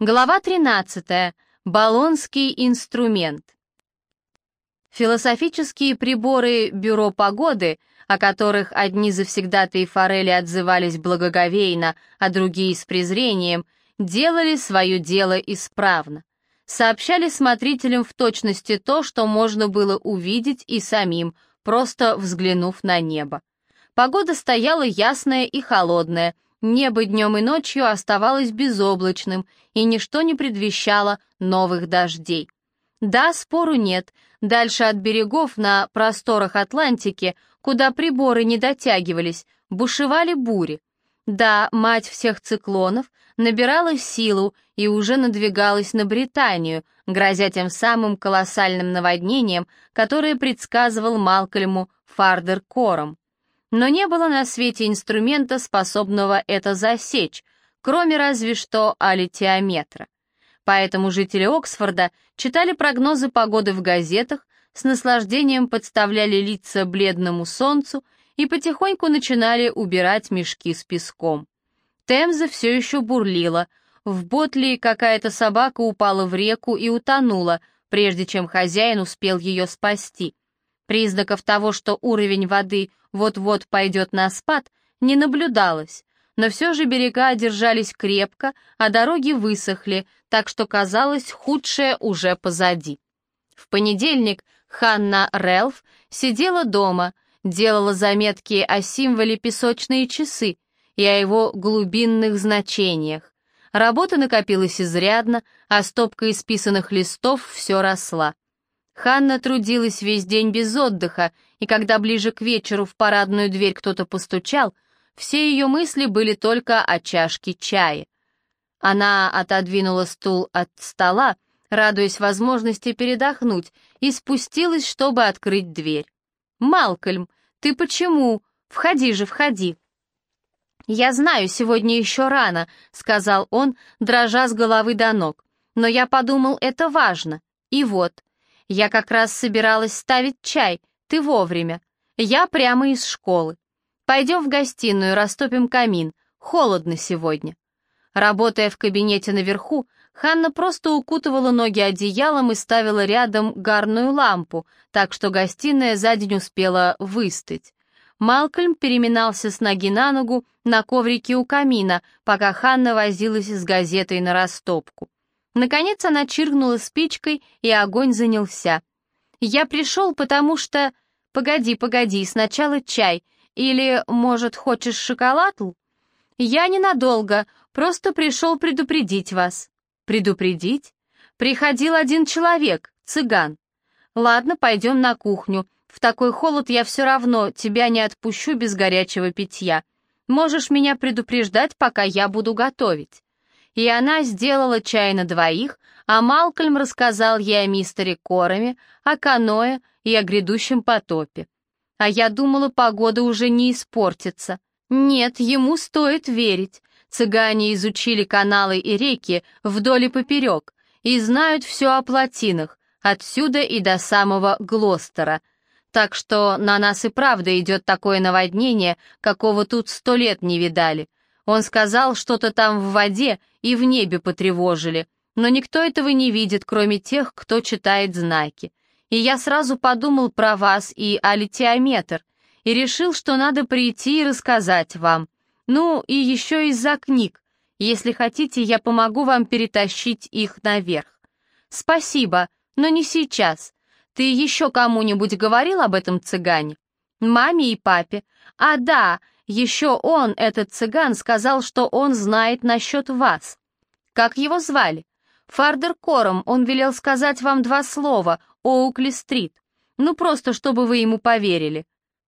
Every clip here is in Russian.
Глава 13. Болонский инструмент. Философические приборы Бюро погоды, о которых одни завсегдатые форели отзывались благоговейно, а другие с презрением, делали свое дело исправно. Сообщали смотрителям в точности то, что можно было увидеть и самим, просто взглянув на небо. Погода стояла ясная и холодная, Небо днем и ночью оставалось безоблачным, и ничто не предвещало новых дождей. Да, спору нет, дальше от берегов на просторах Атлантики, куда приборы не дотягивались, бушевали бури. Да, мать всех циклонов набирала силу и уже надвигалась на Британию, грозя тем самым колоссальным наводнением, которое предсказывал Малкольму Фардер Кором. Но не было на свете инструмента, способного это засечь, кроме разве что алитиометра. Поэтому жители Оксфорда читали прогнозы погоды в газетах, с наслаждением подставляли лица бледному солнцу и потихоньку начинали убирать мешки с песком. Темза все еще бурлила, в Ботли какая-то собака упала в реку и утонула, прежде чем хозяин успел ее спасти. Признаков того, что уровень воды вот-вот пойдет на спад, не наблюдалось, но все же берега держались крепко, а дороги высохли, так что казалось, худшее уже позади. В понедельник Ханна Релф сидела дома, делала заметки о символе песочные часы и о его глубинных значениях. Работа накопилась изрядно, а стопка исписанных листов все росла. Ханна трудилась весь день без отдыха, и когда ближе к вечеру в парадную дверь кто-то постучал, все ее мысли были только о чашке чая. Она отодвинула стул от стола, радуясь возможности передохнуть, и спустилась, чтобы открыть дверь. «Малкольм, ты почему? Входи же, входи!» «Я знаю, сегодня еще рано», — сказал он, дрожа с головы до ног. «Но я подумал, это важно. И вот, я как раз собиралась ставить чай, ты вовремя. Я прямо из школы. Пойдем в гостиную, растопим камин. Холодно сегодня. Работая в кабинете наверху, Ханна просто укутывала ноги одеялом и ставила рядом гарную лампу, так что гостиная за день успела выстыть. Малкольм переминался с ноги на ногу на коврике у камина, пока Ханна возилась с газетой на растопку. Наконец она чиркнула спичкой, и огонь занялся. «Я пришел, потому что...» «Погоди, погоди, сначала чай. Или, может, хочешь шоколад?» «Я ненадолго, просто пришел предупредить вас». «Предупредить?» «Приходил один человек, цыган». «Ладно, пойдем на кухню. В такой холод я все равно тебя не отпущу без горячего питья. Можешь меня предупреждать, пока я буду готовить» и она сделала чай на двоих, а Малкольм рассказал ей о мистере Короме, о каное и о грядущем потопе. А я думала, погода уже не испортится. Нет, ему стоит верить. Цыгане изучили каналы и реки вдоль и поперек и знают все о плотинах, отсюда и до самого Глостера. Так что на нас и правда идет такое наводнение, какого тут сто лет не видали. Он сказал, что-то там в воде и в небе потревожили, но никто этого не видит, кроме тех, кто читает знаки. И я сразу подумал про вас и о литиометр, и решил, что надо прийти и рассказать вам. Ну, и еще из-за книг. Если хотите, я помогу вам перетащить их наверх. Спасибо, но не сейчас. Ты еще кому-нибудь говорил об этом цыгане? Маме и папе. А да, еще он, этот цыган, сказал, что он знает насчет вас. Как его звали? Фардер Кором, он велел сказать вам два слова, Оукли-стрит. Ну, просто, чтобы вы ему поверили.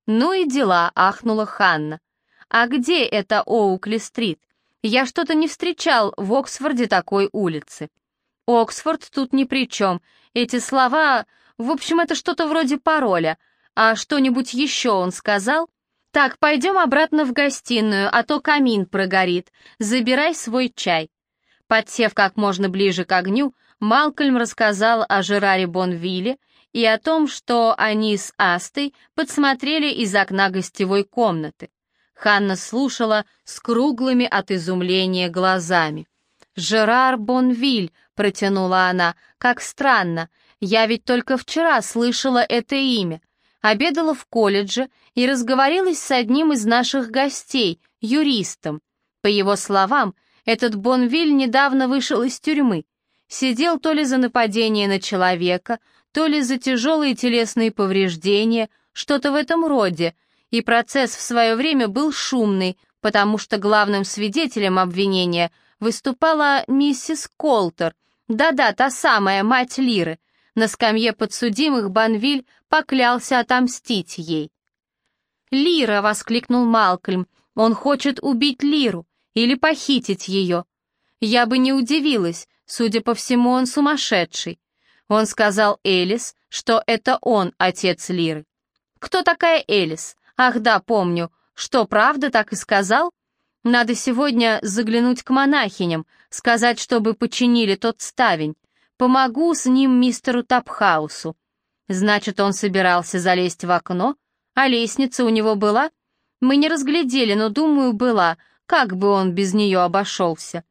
Ну и дела, ахнула Ханна. А где это Оукли-стрит? Я что-то не встречал в Оксфорде такой улицы. Оксфорд тут ни при чем. Эти слова... В общем, это что-то вроде пароля. А что-нибудь еще он сказал? «Так, пойдем обратно в гостиную, а то камин прогорит. Забирай свой чай». Подсев как можно ближе к огню, Малкольм рассказал о Жераре Бонвилле и о том, что они с Астой подсмотрели из окна гостевой комнаты. Ханна слушала с круглыми от изумления глазами. «Жерар Бонвиль», — протянула она, — «как странно. Я ведь только вчера слышала это имя. Обедала в колледже и разговорилась с одним из наших гостей, юристом. По его словам, этот Бонвиль недавно вышел из тюрьмы. Сидел то ли за нападение на человека, то ли за тяжелые телесные повреждения, что-то в этом роде, и процесс в свое время был шумный, потому что главным свидетелем обвинения выступала миссис Колтер, да-да, та самая мать Лиры. На скамье подсудимых Банвиль поклялся отомстить ей. «Лира!» — воскликнул Малкольм. «Он хочет убить Лиру или похитить ее. Я бы не удивилась, судя по всему, он сумасшедший. Он сказал Элис, что это он отец Лиры. Кто такая Элис? Ах да, помню. Что, правда так и сказал? Надо сегодня заглянуть к монахиням, сказать, чтобы починили тот ставень. Помогу с ним мистеру Тапхаусу. Значит, он собирался залезть в окно? А лестница у него была? Мы не разглядели, но, думаю, была. Как бы он без нее обошелся?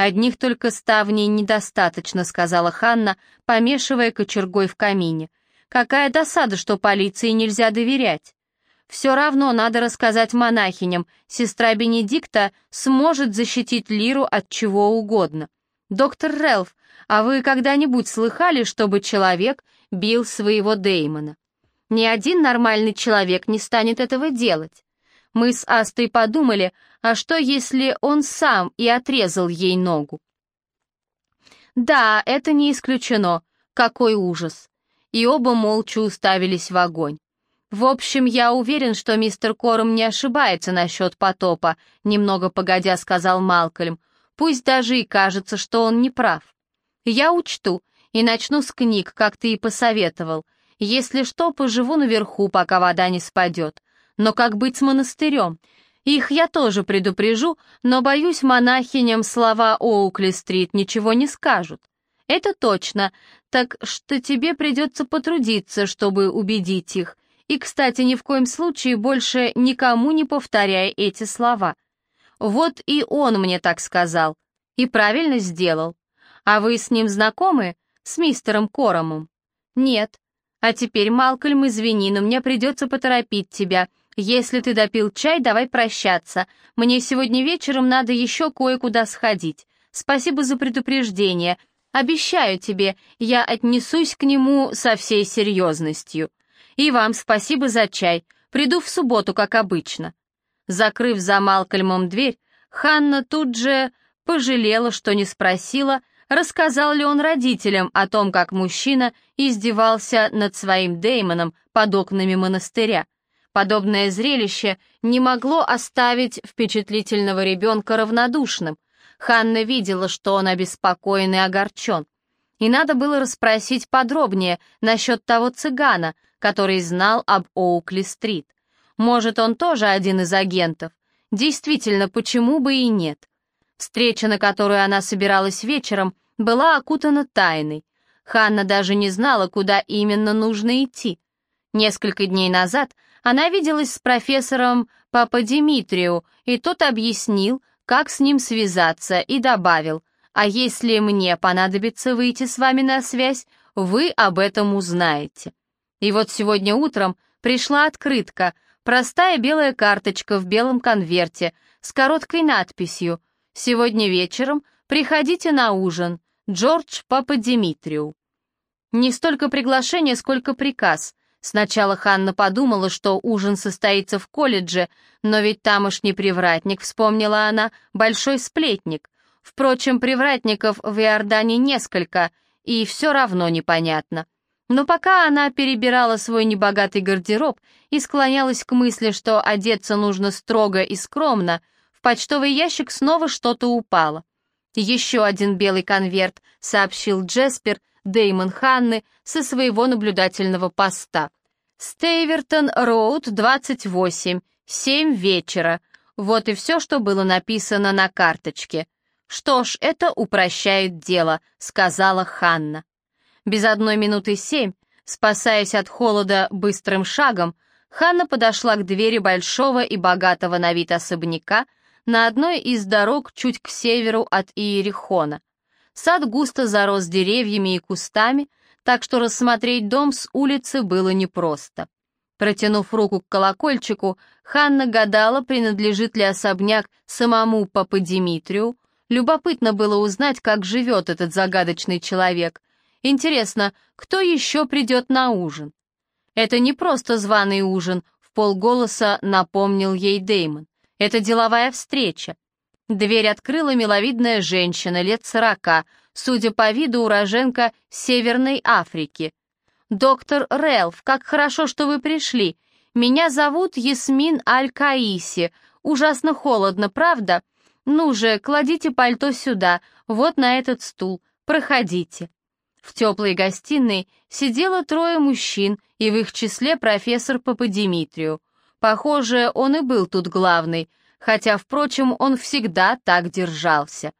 «Одних только ставней недостаточно», — сказала Ханна, помешивая кочергой в камине. «Какая досада, что полиции нельзя доверять». «Все равно надо рассказать монахиням, сестра Бенедикта сможет защитить Лиру от чего угодно. Доктор Релф, а вы когда-нибудь слыхали, чтобы человек бил своего Деймона? Ни один нормальный человек не станет этого делать. Мы с Астой подумали, а что если он сам и отрезал ей ногу? Да, это не исключено. Какой ужас. И оба молча уставились в огонь. В общем, я уверен, что мистер Кором не ошибается насчет потопа, немного погодя сказал Малкольм. Пусть даже и кажется, что он не прав. Я учту и начну с книг, как ты и посоветовал. Если что, поживу наверху, пока вода не спадет. Но как быть с монастырем? Их я тоже предупрежу, но, боюсь, монахиням слова Оукли-стрит ничего не скажут. Это точно, так что тебе придется потрудиться, чтобы убедить их. И, кстати, ни в коем случае больше никому не повторяй эти слова. Вот и он мне так сказал. И правильно сделал. А вы с ним знакомы? С мистером Коромом? Нет. А теперь, Малкольм, извини, но мне придется поторопить тебя — «Если ты допил чай, давай прощаться. Мне сегодня вечером надо еще кое-куда сходить. Спасибо за предупреждение. Обещаю тебе, я отнесусь к нему со всей серьезностью. И вам спасибо за чай. Приду в субботу, как обычно». Закрыв за Малкольмом дверь, Ханна тут же пожалела, что не спросила, рассказал ли он родителям о том, как мужчина издевался над своим Деймоном под окнами монастыря. Подобное зрелище не могло оставить впечатлительного ребенка равнодушным. Ханна видела, что он обеспокоен и огорчен. И надо было расспросить подробнее насчет того цыгана, который знал об Оукли-стрит. Может, он тоже один из агентов? Действительно, почему бы и нет? Встреча, на которую она собиралась вечером, была окутана тайной. Ханна даже не знала, куда именно нужно идти. Несколько дней назад она виделась с профессором Папа Димитрию, и тот объяснил, как с ним связаться, и добавил, «А если мне понадобится выйти с вами на связь, вы об этом узнаете». И вот сегодня утром пришла открытка, простая белая карточка в белом конверте с короткой надписью «Сегодня вечером приходите на ужин. Джордж Папа Димитрию». Не столько приглашение, сколько приказ. Сначала Ханна подумала, что ужин состоится в колледже, но ведь тамошний привратник, вспомнила она, большой сплетник. Впрочем, привратников в Иордане несколько, и все равно непонятно. Но пока она перебирала свой небогатый гардероб и склонялась к мысли, что одеться нужно строго и скромно, почтовый ящик снова что-то упало. «Еще один белый конверт», — сообщил Джеспер, Деймон Ханны со своего наблюдательного поста. Стейвертон Роуд, 28, 7 вечера. Вот и все, что было написано на карточке. «Что ж, это упрощает дело», — сказала Ханна. Без одной минуты семь, спасаясь от холода быстрым шагом, Ханна подошла к двери большого и богатого на вид особняка, на одной из дорог чуть к северу от Иерихона. Сад густо зарос деревьями и кустами, так что рассмотреть дом с улицы было непросто. Протянув руку к колокольчику, Ханна гадала, принадлежит ли особняк самому Папа Димитрию. Любопытно было узнать, как живет этот загадочный человек. Интересно, кто еще придет на ужин? Это не просто званый ужин, в полголоса напомнил ей Деймон. Это деловая встреча. Дверь открыла миловидная женщина лет сорока, судя по виду уроженка Северной Африки. «Доктор Рэлф, как хорошо, что вы пришли. Меня зовут Ясмин Аль-Каиси. Ужасно холодно, правда? Ну же, кладите пальто сюда, вот на этот стул. Проходите». В теплой гостиной сидело трое мужчин, и в их числе профессор Пападимитрию. Похоже, он и был тут главный, хотя, впрочем, он всегда так держался.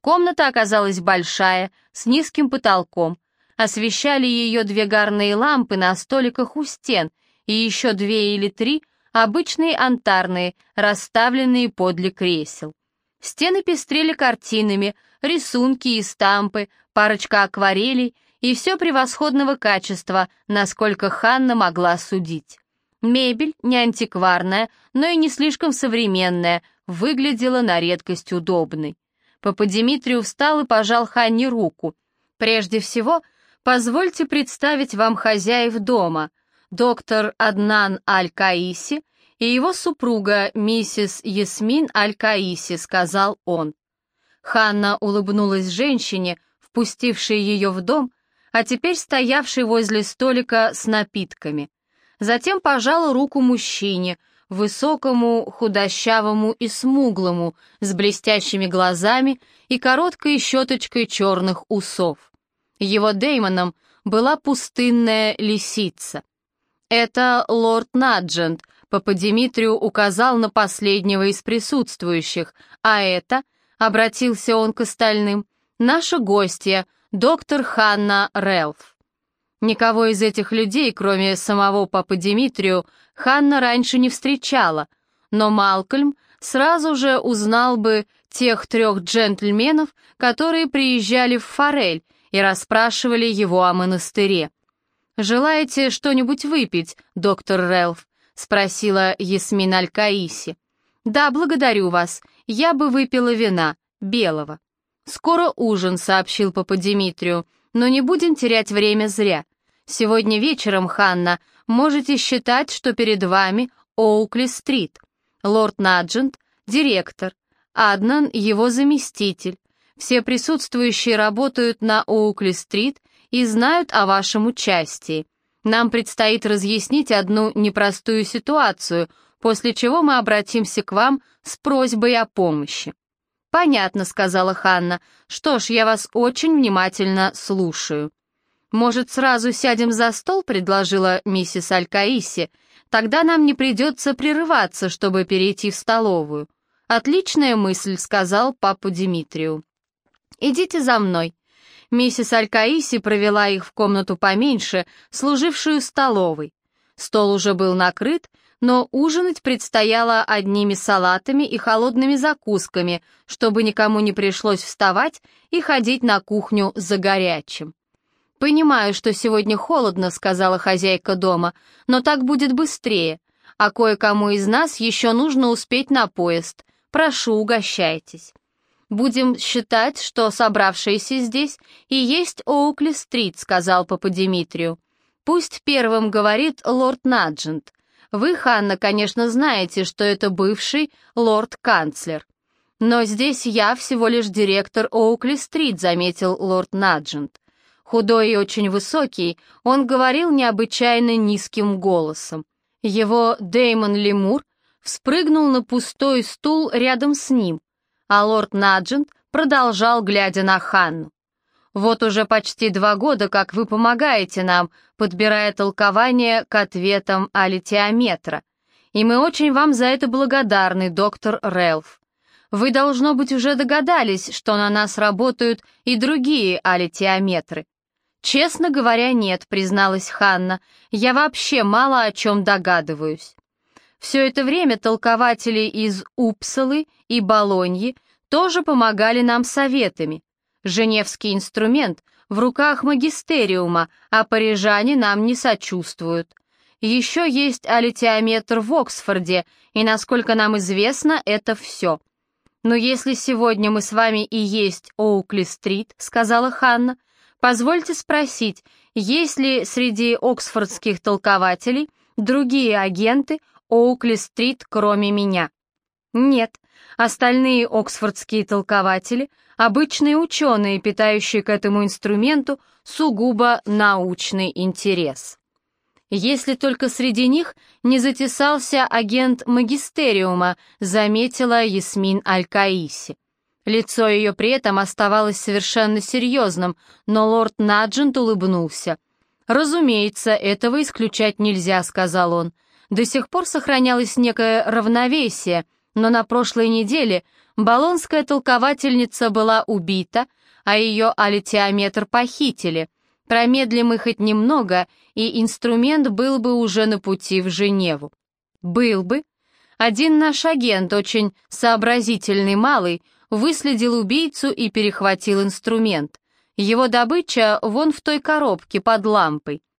Комната оказалась большая, с низким потолком, освещали ее две гарные лампы на столиках у стен и еще две или три обычные антарные, расставленные подле кресел. Стены пестрели картинами, рисунки и стампы, парочка акварелей и все превосходного качества, насколько Ханна могла судить. Мебель, не антикварная, но и не слишком современная, выглядела на редкость удобной. Папа Димитрию встал и пожал Ханне руку. Прежде всего, Позвольте представить вам хозяев дома, доктор Аднан Аль-Каиси и его супруга миссис Ясмин Аль-Каиси, сказал он. Ханна улыбнулась женщине, впустившей ее в дом, а теперь стоявшей возле столика с напитками. Затем пожала руку мужчине, высокому, худощавому и смуглому, с блестящими глазами и короткой щеточкой черных усов. Его Деймоном была пустынная лисица. Это лорд Наджент, Папа Димитрию указал на последнего из присутствующих, а это, обратился он к остальным, наша гостья, доктор Ханна Релф. Никого из этих людей, кроме самого Папы Димитрию, Ханна раньше не встречала, но Малкольм сразу же узнал бы тех трех джентльменов, которые приезжали в Форель и расспрашивали его о монастыре. «Желаете что-нибудь выпить, доктор Рэлф?» — спросила Ясмин Аль-Каиси. «Да, благодарю вас. Я бы выпила вина, белого». «Скоро ужин», — сообщил папа Димитрию, «но не будем терять время зря. Сегодня вечером, Ханна, можете считать, что перед вами Оукли-стрит. Лорд Наджент — директор, Аднан — его заместитель, все присутствующие работают на Оукли-стрит и знают о вашем участии. Нам предстоит разъяснить одну непростую ситуацию, после чего мы обратимся к вам с просьбой о помощи». «Понятно», — сказала Ханна. «Что ж, я вас очень внимательно слушаю». «Может, сразу сядем за стол?» — предложила миссис Алькаиси. «Тогда нам не придется прерываться, чтобы перейти в столовую». «Отличная мысль», — сказал папа Димитрию. «Идите за мной». Миссис Алькаиси провела их в комнату поменьше, служившую столовой. Стол уже был накрыт, но ужинать предстояло одними салатами и холодными закусками, чтобы никому не пришлось вставать и ходить на кухню за горячим. «Понимаю, что сегодня холодно», — сказала хозяйка дома, «но так будет быстрее, а кое-кому из нас еще нужно успеть на поезд. Прошу, угощайтесь». «Будем считать, что собравшиеся здесь и есть Оукли-стрит», — сказал папа Димитрию. «Пусть первым говорит лорд Наджент. Вы, Ханна, конечно, знаете, что это бывший лорд-канцлер. Но здесь я всего лишь директор Оукли-стрит», — заметил лорд Наджент. Худой и очень высокий, он говорил необычайно низким голосом. Его Деймон Лемур вспрыгнул на пустой стул рядом с ним, а лорд Наджент продолжал, глядя на Ханну. «Вот уже почти два года, как вы помогаете нам, подбирая толкование к ответам алитиометра, и мы очень вам за это благодарны, доктор Рэлф. Вы, должно быть, уже догадались, что на нас работают и другие алитиометры». «Честно говоря, нет», — призналась Ханна, — «я вообще мало о чем догадываюсь». Все это время толкователи из Упсалы и Болоньи тоже помогали нам советами. Женевский инструмент в руках магистериума, а парижане нам не сочувствуют. Еще есть алитиометр в Оксфорде, и, насколько нам известно, это все. «Но если сегодня мы с вами и есть Оукли-стрит», — сказала Ханна, — «позвольте спросить, есть ли среди оксфордских толкователей другие агенты Оукли-стрит, кроме меня?» «Нет, остальные оксфордские толкователи — обычные ученые, питающие к этому инструменту сугубо научный интерес» если только среди них не затесался агент магистериума, заметила Ясмин Аль-Каиси. Лицо ее при этом оставалось совершенно серьезным, но лорд Наджент улыбнулся. «Разумеется, этого исключать нельзя», — сказал он. До сих пор сохранялось некое равновесие, но на прошлой неделе болонская толковательница была убита, а ее алитиометр похитили — Промедлим мы хоть немного, и инструмент был бы уже на пути в Женеву. Был бы. Один наш агент, очень сообразительный малый, выследил убийцу и перехватил инструмент. Его добыча вон в той коробке под лампой.